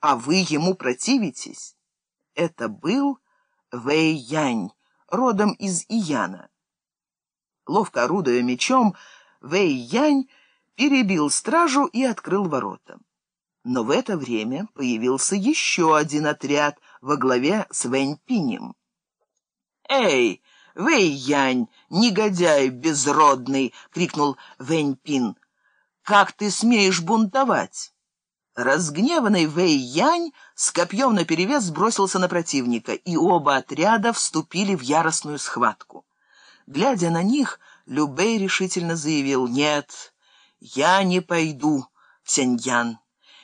а вы ему противитесь. Это был Вэй Янь, родом из Ияна. Ловко орудуя мечом, Вэй Янь перебил стражу и открыл ворота. Но в это время появился еще один отряд во главе с Вэнь Пинем. «Эй, Вэй Янь, негодяй безродный!» — крикнул Вэнь Пин. «Как ты смеешь бунтовать?» Разгневанный Вэй Янь с копьем наперевес бросился на противника, и оба отряда вступили в яростную схватку. Глядя на них, Любэй решительно заявил «Нет, я не пойду Сяньян.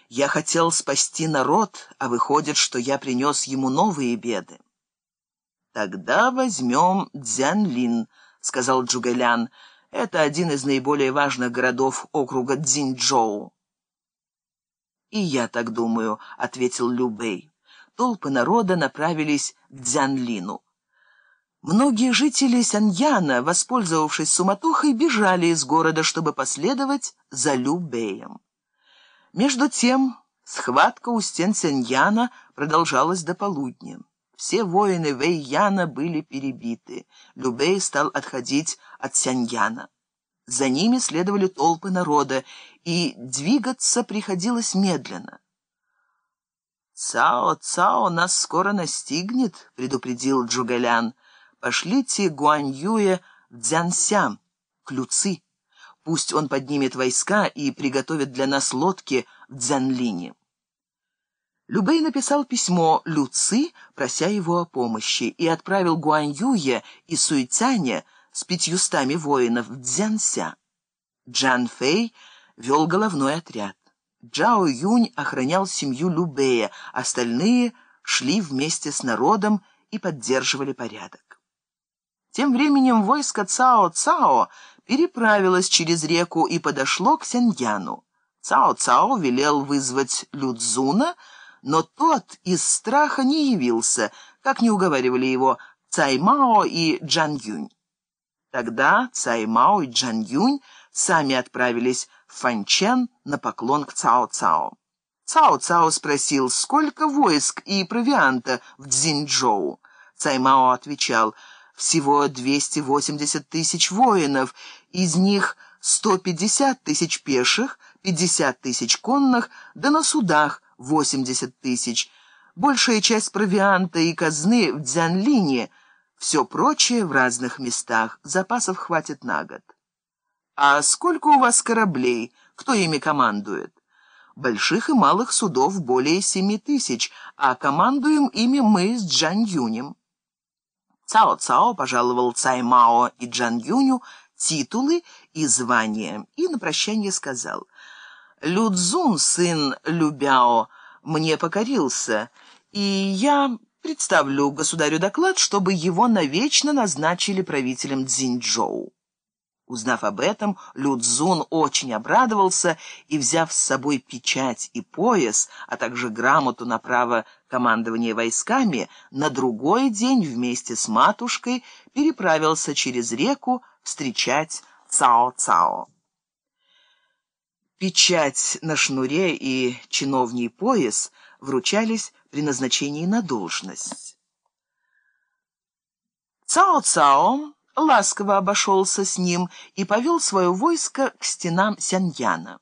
Я хотел спасти народ, а выходит, что я принес ему новые беды». «Тогда возьмем Дзянлин», — сказал Джугэлян. «Это один из наиболее важных городов округа Цзиньчжоу». «И я так думаю», — ответил Любэй. Толпы народа направились к Дзянлину. Многие жители Сяньяна, воспользовавшись суматохой, бежали из города, чтобы последовать за Любэем. Между тем, схватка у стен Сяньяна продолжалась до полудня. Все воины Вэйяна были перебиты. Любэй стал отходить от Сяньяна. За ними следовали толпы народа, и двигаться приходилось медленно. «Цао, Цао нас скоро настигнет», — предупредил Джугалян. «Пошлите Гуаньюя в Дзянсям, к Люци. Пусть он поднимет войска и приготовит для нас лодки в Дзянлине». Любэй написал письмо Люци, прося его о помощи, и отправил Гуаньюя и Суйцаня с пятьюстами воинов в Дзянся. Джан Фэй вел головной отряд. Джао Юнь охранял семью Любея, остальные шли вместе с народом и поддерживали порядок. Тем временем войско Цао-Цао переправилось через реку и подошло к Сяньяну. Цао-Цао велел вызвать Людзуна, но тот из страха не явился, как не уговаривали его Цаймао и Джан Юнь. Тогда Цаймао и Джан Юнь сами отправились в Фанчен на поклон к Цао-Цао. Цао-Цао спросил, сколько войск и провианта в Цзиньчжоу. Цаймао отвечал, всего 280 тысяч воинов, из них 150 тысяч пеших, 50 тысяч конных, да на судах 80 тысяч. Большая часть провианта и казны в Дзянлине – все прочее в разных местах. Запасов хватит на год. А сколько у вас кораблей? Кто ими командует? Больших и малых судов более семи тысяч, а командуем ими мы с Джан Юнем. Цао Цао пожаловал Цай Мао и Джан Юню титулы и звания, и на прощание сказал, «Людзун, сын Любяо, мне покорился, и я Представлю государю доклад, чтобы его навечно назначили правителем Цзиньчжоу. Узнав об этом, Людзун очень обрадовался и, взяв с собой печать и пояс, а также грамоту на право командования войсками, на другой день вместе с матушкой переправился через реку встречать Цао-Цао. Печать на шнуре и чиновний пояс вручались при назначении на должность. Цао-Цао ласково обошелся с ним и повел свое войско к стенам Сяньяна.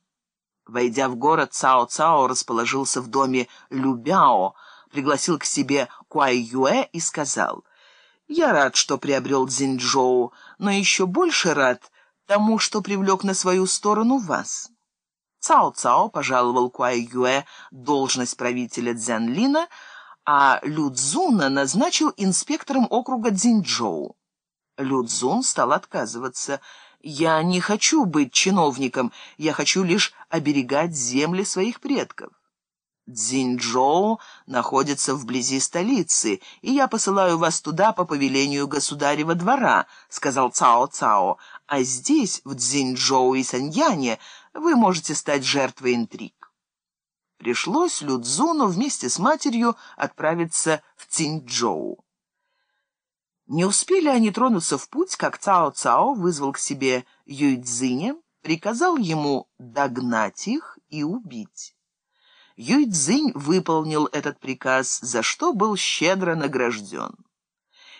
Войдя в город, Цао-Цао расположился в доме Любяо, пригласил к себе Куай-Юэ и сказал, «Я рад, что приобрел Цзиньчжоу, но еще больше рад тому, что привлек на свою сторону вас». Цао-Цао пожаловал Куай-Юэ должность правителя Цзянлина, а Людзуна назначил инспектором округа Цзиньчжоу. Людзун стал отказываться. «Я не хочу быть чиновником, я хочу лишь оберегать земли своих предков». Цзиньчжоу находится вблизи столицы, и я посылаю вас туда по повелению государева двора», — сказал Цао-Цао. «А здесь, в Цзиньчжоу и Саньяне, вы можете стать жертвой интриг». Пришлось Людзуну вместе с матерью отправиться в Циньчжоу. Не успели они тронуться в путь, как Цао-Цао вызвал к себе Юйцзиня, приказал ему догнать их и убить. Юйцзинь выполнил этот приказ, за что был щедро награжден.